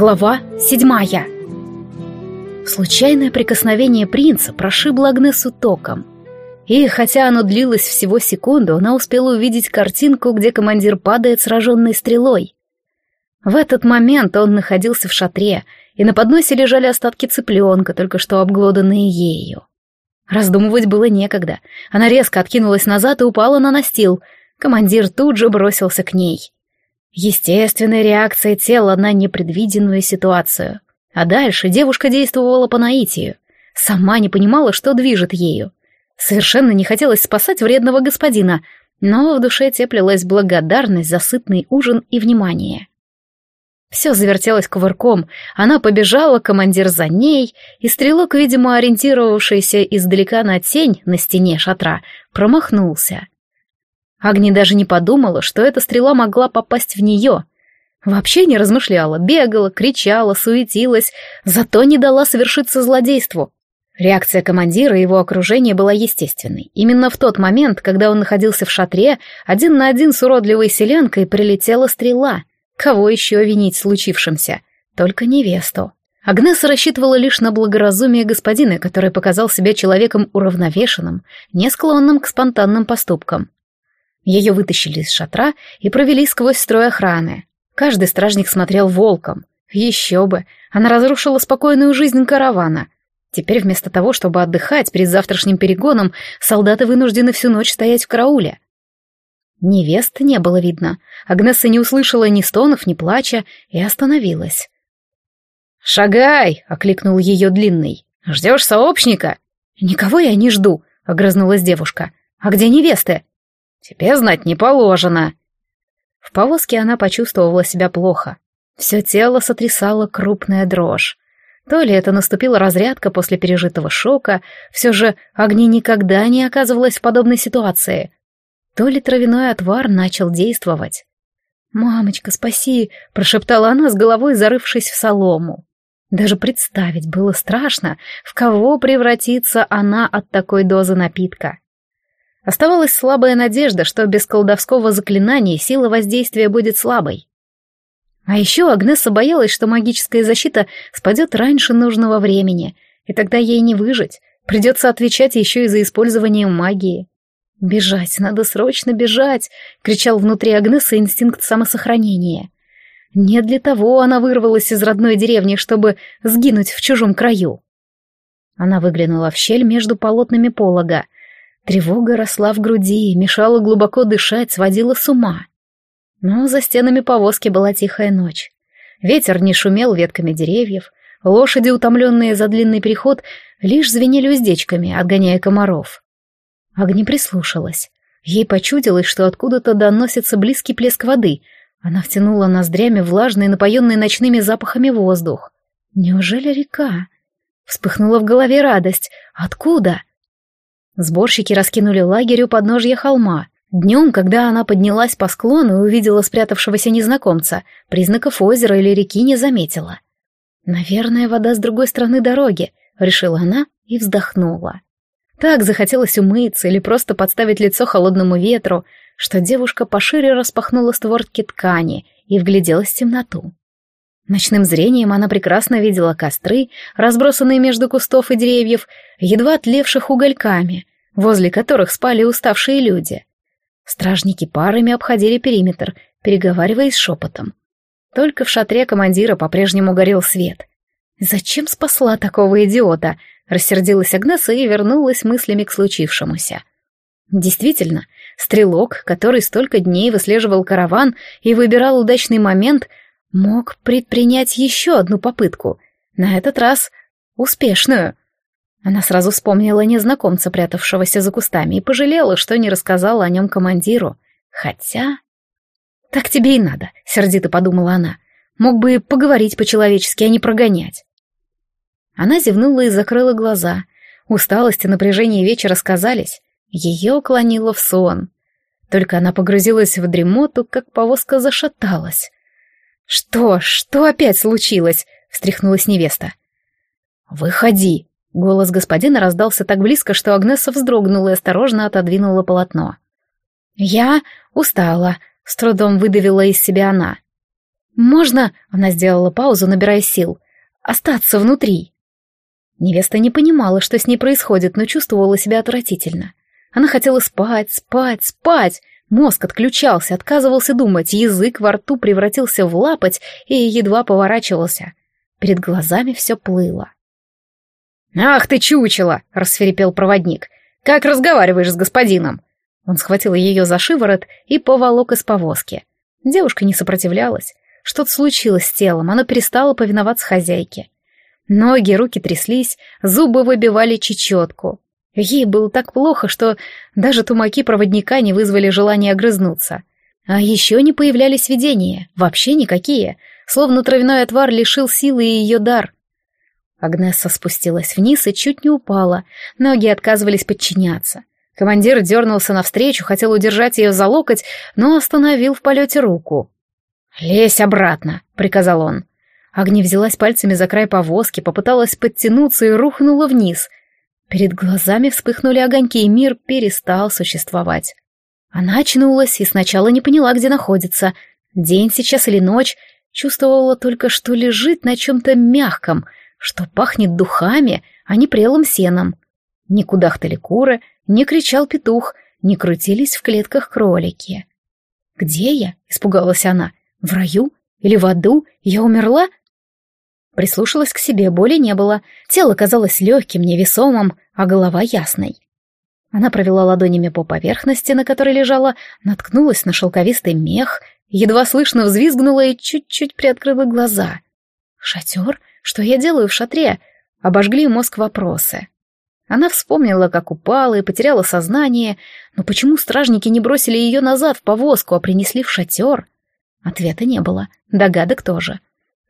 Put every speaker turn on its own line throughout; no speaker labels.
Глава седьмая. Случайное прикосновение принца прошибло Агнесу током. И хотя оно длилось всего секунду, она успела увидеть картинку, где командир падает сраженной стрелой. В этот момент он находился в шатре, и на подносе лежали остатки цыпленка, только что обглоданные ею. Раздумывать было некогда. Она резко откинулась назад и упала на настил. Командир тут же бросился к ней. Естественная реакция тела на непредвиденную ситуацию. А дальше девушка действовала по наитию. Сама не понимала, что движет ею. Совершенно не хотелось спасать вредного господина, но в душе теплилась благодарность за сытный ужин и внимание. Все завертелось кувырком, она побежала, командир за ней, и стрелок, видимо, ориентировавшийся издалека на тень на стене шатра, промахнулся. Агни даже не подумала, что эта стрела могла попасть в нее. Вообще не размышляла, бегала, кричала, суетилась, зато не дала совершиться злодейству. Реакция командира и его окружения была естественной. Именно в тот момент, когда он находился в шатре, один на один с уродливой селянкой прилетела стрела. Кого еще винить в случившемся? Только невесту. Агнеса рассчитывала лишь на благоразумие господина, который показал себя человеком уравновешенным, не склонным к спонтанным поступкам. Ее вытащили из шатра и провели сквозь строй охраны. Каждый стражник смотрел волком. Еще бы, она разрушила спокойную жизнь каравана. Теперь вместо того, чтобы отдыхать перед завтрашним перегоном, солдаты вынуждены всю ночь стоять в карауле. Невесты не было видно. Агнесса не услышала ни стонов, ни плача и остановилась. «Шагай!» — окликнул ее длинный. «Ждешь сообщника?» «Никого я не жду», — огрызнулась девушка. «А где невесты?» Тебе знать не положено. В повозке она почувствовала себя плохо. Все тело сотрясало крупная дрожь. То ли это наступила разрядка после пережитого шока, все же Огни никогда не оказывалась в подобной ситуации. То ли травяной отвар начал действовать. «Мамочка, спаси!» — прошептала она с головой, зарывшись в солому. Даже представить было страшно, в кого превратится она от такой дозы напитка. Оставалась слабая надежда, что без колдовского заклинания сила воздействия будет слабой. А еще Агнеса боялась, что магическая защита спадет раньше нужного времени, и тогда ей не выжить, придется отвечать еще и за использование магии. «Бежать, надо срочно бежать!» — кричал внутри Агнесы инстинкт самосохранения. Не для того она вырвалась из родной деревни, чтобы сгинуть в чужом краю. Она выглянула в щель между полотнами полога — Тревога росла в груди, мешала глубоко дышать, сводила с ума. Но за стенами повозки была тихая ночь. Ветер не шумел ветками деревьев, лошади, утомленные за длинный переход, лишь звенели уздечками, отгоняя комаров. Огни прислушалась. Ей почудилось, что откуда-то доносится близкий плеск воды. Она втянула ноздрями влажный, напоенный ночными запахами воздух. Неужели река? Вспыхнула в голове радость. Откуда? Сборщики раскинули лагерь у подножья холма. Днем, когда она поднялась по склону и увидела спрятавшегося незнакомца, признаков озера или реки не заметила. «Наверное, вода с другой стороны дороги», — решила она и вздохнула. Так захотелось умыться или просто подставить лицо холодному ветру, что девушка пошире распахнула створки ткани и вгляделась в темноту. Ночным зрением она прекрасно видела костры, разбросанные между кустов и деревьев, едва тлевших угольками, возле которых спали уставшие люди. Стражники парами обходили периметр, переговариваясь шепотом. Только в шатре командира по-прежнему горел свет. «Зачем спасла такого идиота?» — рассердилась Агнеса и вернулась мыслями к случившемуся. Действительно, стрелок, который столько дней выслеживал караван и выбирал удачный момент — мог предпринять еще одну попытку, на этот раз успешную. Она сразу вспомнила незнакомца, прятавшегося за кустами, и пожалела, что не рассказала о нем командиру. Хотя... «Так тебе и надо», — сердито подумала она. «Мог бы поговорить по-человечески, а не прогонять». Она зевнула и закрыла глаза. Усталость и напряжение вечера сказались. Ее клонило в сон. Только она погрузилась в дремоту, как повозка зашаталась. «Что? Что опять случилось?» — встряхнулась невеста. «Выходи!» — голос господина раздался так близко, что Агнеса вздрогнула и осторожно отодвинула полотно. «Я устала», — с трудом выдавила из себя она. «Можно...» — она сделала паузу, набирая сил. «Остаться внутри». Невеста не понимала, что с ней происходит, но чувствовала себя отвратительно. Она хотела спать, спать, спать. Мозг отключался, отказывался думать, язык во рту превратился в лапоть и едва поворачивался. Перед глазами все плыло. «Ах ты чучело!» — рассверепел проводник. «Как разговариваешь с господином?» Он схватил ее за шиворот и поволок из повозки. Девушка не сопротивлялась. Что-то случилось с телом, она перестала повиноваться хозяйке. Ноги, руки тряслись, зубы выбивали чечетку. Ей было так плохо, что даже тумаки проводника не вызвали желания огрызнуться. А еще не появлялись видения, вообще никакие, словно травяной отвар лишил силы и ее дар. Агнесса спустилась вниз и чуть не упала, ноги отказывались подчиняться. Командир дернулся навстречу, хотел удержать ее за локоть, но остановил в полете руку. «Лезь обратно», — приказал он. Агни взялась пальцами за край повозки, попыталась подтянуться и рухнула вниз. Перед глазами вспыхнули огоньки, и мир перестал существовать. Она очнулась и сначала не поняла, где находится. День сейчас или ночь. Чувствовала только, что лежит на чем-то мягком, что пахнет духами, а не прелым сеном. Не кудахтали куры, не кричал петух, не крутились в клетках кролики. «Где я?» — испугалась она. «В раю? Или в аду? Я умерла?» Прислушалась к себе, боли не было. Тело казалось легким, невесомым, а голова ясной. Она провела ладонями по поверхности, на которой лежала, наткнулась на шелковистый мех, едва слышно взвизгнула и чуть-чуть приоткрыла глаза. «Шатер? Что я делаю в шатре?» Обожгли мозг вопросы. Она вспомнила, как упала и потеряла сознание, но почему стражники не бросили ее назад в повозку, а принесли в шатер? Ответа не было, догадок тоже.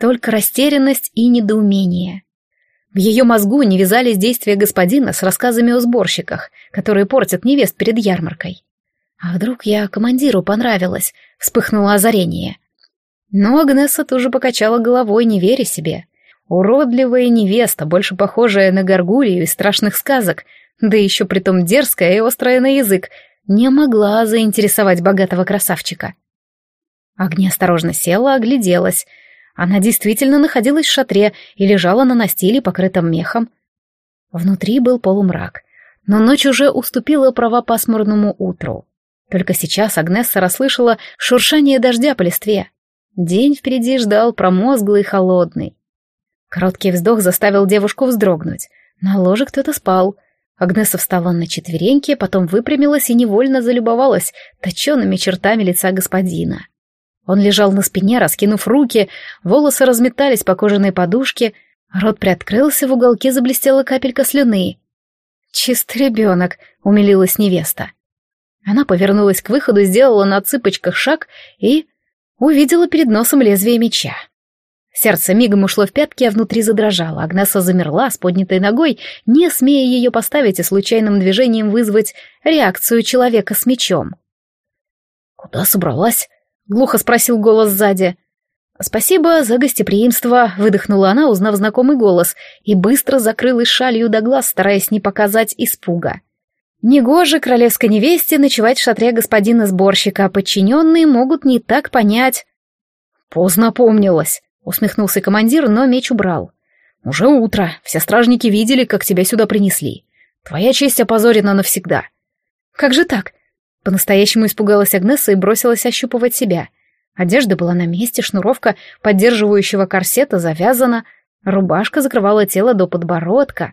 Только растерянность и недоумение. В ее мозгу не вязались действия господина с рассказами о сборщиках, которые портят невест перед ярмаркой. А вдруг я командиру понравилась, вспыхнуло озарение. Но Агнеса тоже покачала головой, не веря себе. Уродливая невеста, больше похожая на горгулью из страшных сказок, да еще притом дерзкая и острая на язык, не могла заинтересовать богатого красавчика. Агния осторожно села, огляделась — она действительно находилась в шатре и лежала на настиле, покрытом мехом. Внутри был полумрак, но ночь уже уступила права пасмурному утру. Только сейчас Агнесса расслышала шуршание дождя по листве. День впереди ждал промозглый и холодный. Короткий вздох заставил девушку вздрогнуть. На ложе кто-то спал. Агнеса встала на четвереньки, потом выпрямилась и невольно залюбовалась точенными чертами лица господина. Он лежал на спине, раскинув руки, волосы разметались по кожаной подушке, рот приоткрылся, в уголке заблестела капелька слюны. «Чистый ребенок», — умилилась невеста. Она повернулась к выходу, сделала на цыпочках шаг и увидела перед носом лезвие меча. Сердце мигом ушло в пятки, а внутри задрожало. Агнеса замерла с поднятой ногой, не смея ее поставить и случайным движением вызвать реакцию человека с мечом. «Куда собралась?» — глухо спросил голос сзади. «Спасибо за гостеприимство», — выдохнула она, узнав знакомый голос, и быстро закрылась шалью до глаз, стараясь не показать испуга. Негоже королевской невесте ночевать в шатре господина сборщика, а подчиненные могут не так понять. «Поздно помнилась», — усмехнулся командир, но меч убрал. «Уже утро, все стражники видели, как тебя сюда принесли. Твоя честь опозорена навсегда». «Как же так? По-настоящему испугалась Агнеса и бросилась ощупывать себя. Одежда была на месте, шнуровка поддерживающего корсета завязана, рубашка закрывала тело до подбородка.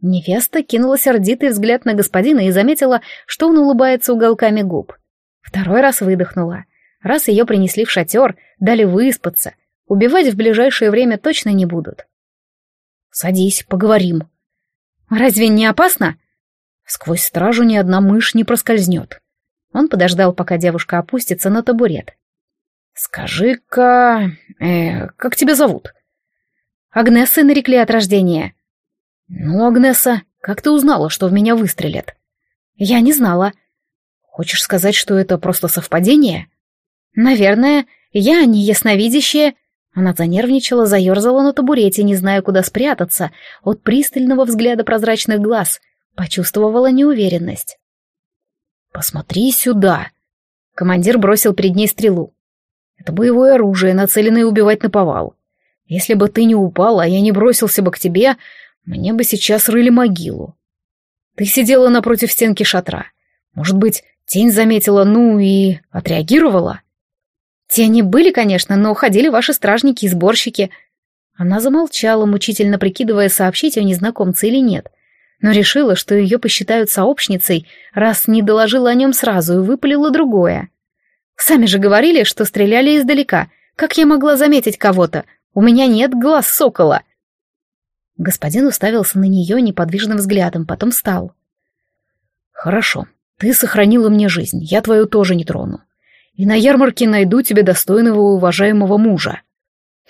Невеста кинула сердитый взгляд на господина и заметила, что он улыбается уголками губ. Второй раз выдохнула. Раз ее принесли в шатер, дали выспаться, убивать в ближайшее время точно не будут. «Садись, поговорим». «Разве не опасно?» Сквозь стражу ни одна мышь не проскользнет. Он подождал, пока девушка опустится на табурет. «Скажи-ка... Э, как тебя зовут?» «Агнессы нарекли от рождения». «Ну, Агнесса, как ты узнала, что в меня выстрелят?» «Я не знала». «Хочешь сказать, что это просто совпадение?» «Наверное, я не ясновидящая». Она занервничала, заерзала на табурете, не зная, куда спрятаться, от пристального взгляда прозрачных глаз, почувствовала неуверенность. «Посмотри сюда!» Командир бросил перед ней стрелу. Это боевое оружие, нацеленное убивать на повал. Если бы ты не упал, а я не бросился бы к тебе, мне бы сейчас рыли могилу. Ты сидела напротив стенки шатра. Может быть, тень заметила, ну и отреагировала? Тени были, конечно, но ходили ваши стражники и сборщики. Она замолчала, мучительно прикидывая, сообщить о незнакомце или нет, но решила, что ее посчитают сообщницей, раз не доложила о нем сразу и выпалила другое. Сами же говорили, что стреляли издалека. Как я могла заметить кого-то? У меня нет глаз сокола. Господин уставился на нее неподвижным взглядом, потом встал. Хорошо, ты сохранила мне жизнь, я твою тоже не трону. И на ярмарке найду тебе достойного уважаемого мужа.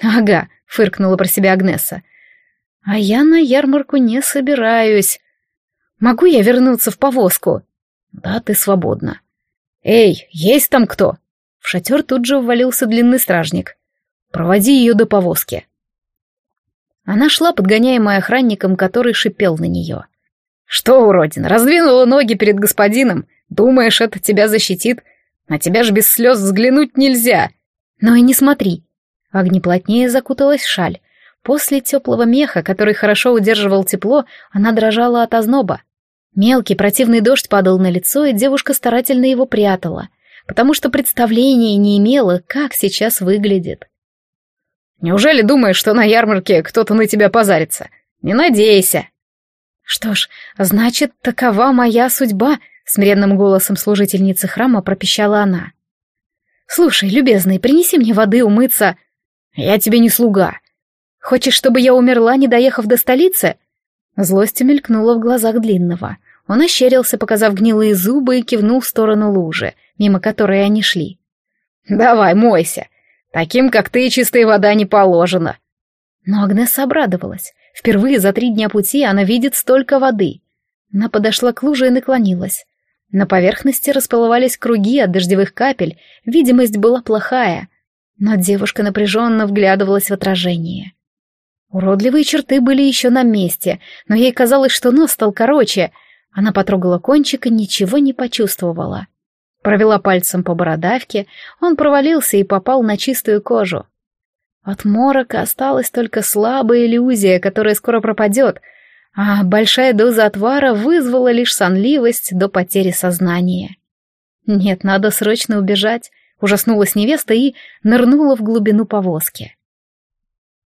Ага, фыркнула про себя Агнеса. А я на ярмарку не собираюсь. Могу я вернуться в повозку? Да, ты свободна. «Эй, есть там кто?» В шатер тут же ввалился длинный стражник. «Проводи ее до повозки». Она шла, подгоняемая охранником, который шипел на нее. «Что, уродин, раздвинула ноги перед господином? Думаешь, это тебя защитит? На тебя же без слез взглянуть нельзя!» «Но и не смотри!» Огни плотнее закуталась в шаль. После теплого меха, который хорошо удерживал тепло, она дрожала от озноба. Мелкий противный дождь падал на лицо, и девушка старательно его прятала, потому что представления не имела, как сейчас выглядит. «Неужели думаешь, что на ярмарке кто-то на тебя позарится? Не надейся!» «Что ж, значит, такова моя судьба», — смиренным голосом служительницы храма пропищала она. «Слушай, любезный, принеси мне воды умыться». «Я тебе не слуга». «Хочешь, чтобы я умерла, не доехав до столицы?» Злость мелькнула в глазах Длинного. Он ощерился, показав гнилые зубы, и кивнул в сторону лужи, мимо которой они шли. «Давай, мойся. Таким, как ты, чистая вода не положена». Но Агнеса обрадовалась. Впервые за три дня пути она видит столько воды. Она подошла к луже и наклонилась. На поверхности расплывались круги от дождевых капель, видимость была плохая, но девушка напряженно вглядывалась в отражение. Уродливые черты были еще на месте, но ей казалось, что нос стал короче. Она потрогала кончик и ничего не почувствовала. Провела пальцем по бородавке, он провалился и попал на чистую кожу. От морока осталась только слабая иллюзия, которая скоро пропадет, а большая доза отвара вызвала лишь сонливость до потери сознания. Нет, надо срочно убежать, ужаснулась невеста и нырнула в глубину повозки.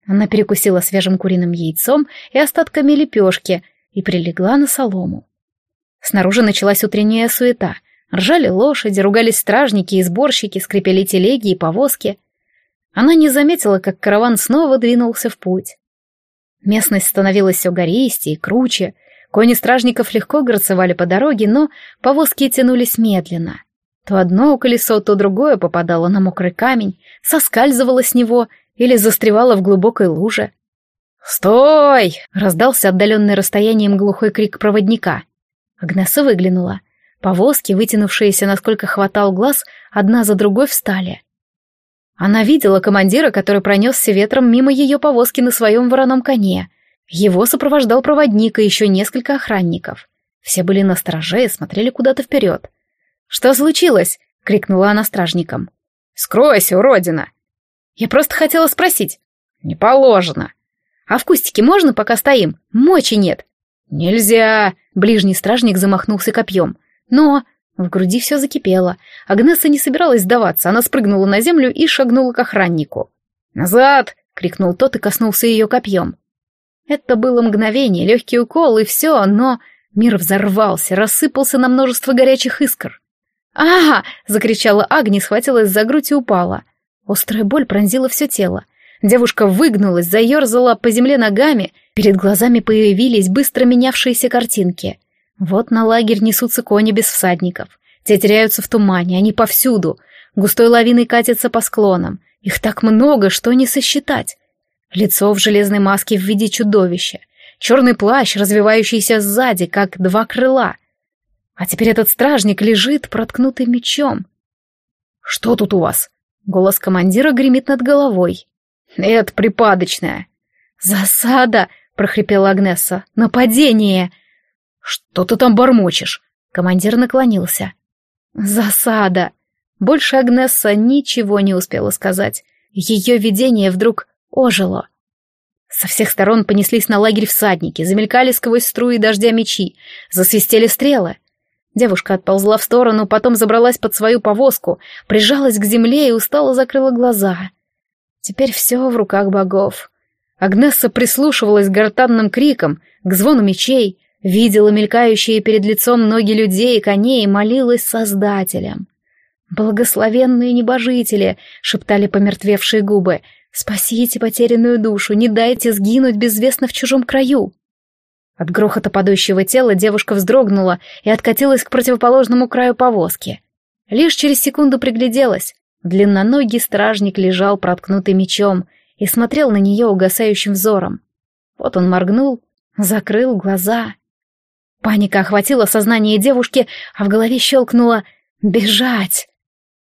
Она перекусила свежим куриным яйцом и остатками лепешки и прилегла на солому. Снаружи началась утренняя суета. Ржали лошади, ругались стражники и сборщики, скрипели телеги и повозки. Она не заметила, как караван снова двинулся в путь. Местность становилась все гористее и круче. Кони стражников легко горцевали по дороге, но повозки тянулись медленно. То одно колесо, то другое попадало на мокрый камень, соскальзывало с него или застревала в глубокой луже. «Стой!» — раздался отдаленный расстоянием глухой крик проводника. Агнеса выглянула. Повозки, вытянувшиеся, насколько хватал глаз, одна за другой встали. Она видела командира, который пронесся ветром мимо ее повозки на своем вороном коне. Его сопровождал проводник и еще несколько охранников. Все были на страже и смотрели куда-то вперед. «Что случилось?» — крикнула она стражникам. «Скройся, уродина!» Я просто хотела спросить. Не положено. А в кустике можно, пока стоим? Мочи нет. Нельзя. Ближний стражник замахнулся копьем. Но... В груди все закипело. Агнеса не собиралась сдаваться. Она спрыгнула на землю и шагнула к охраннику. «Назад!» — крикнул тот и коснулся ее копьем. Это было мгновение, легкий укол и все, но... Мир взорвался, рассыпался на множество горячих искр. «А!» — закричала Агни, схватилась за грудь и упала. Острая боль пронзила все тело. Девушка выгнулась, заерзала по земле ногами, перед глазами появились быстро менявшиеся картинки. Вот на лагерь несутся кони без всадников. Те теряются в тумане, они повсюду. Густой лавиной катятся по склонам. Их так много, что не сосчитать. Лицо в железной маске в виде чудовища. Черный плащ, развивающийся сзади, как два крыла. А теперь этот стражник лежит, проткнутый мечом. «Что тут у вас?» Голос командира гремит над головой. «Это припадочная». «Засада!» — прохрипела Агнесса. «Нападение!» «Что ты там бормочешь?» Командир наклонился. «Засада!» Больше Агнесса ничего не успела сказать. Ее видение вдруг ожило. Со всех сторон понеслись на лагерь всадники, замелькали сквозь струи дождя мечи, засвистели стрелы. Девушка отползла в сторону, потом забралась под свою повозку, прижалась к земле и устало закрыла глаза. Теперь все в руках богов. Агнесса прислушивалась к гортанным крикам, к звону мечей, видела мелькающие перед лицом ноги людей и коней и молилась Создателям. «Благословенные небожители!» — шептали помертвевшие губы. «Спасите потерянную душу, не дайте сгинуть безвестно в чужом краю!» От грохота падающего тела девушка вздрогнула и откатилась к противоположному краю повозки. Лишь через секунду пригляделась. Длинноногий стражник лежал проткнутый мечом и смотрел на нее угасающим взором. Вот он моргнул, закрыл глаза. Паника охватила сознание девушки, а в голове щелкнула «Бежать!».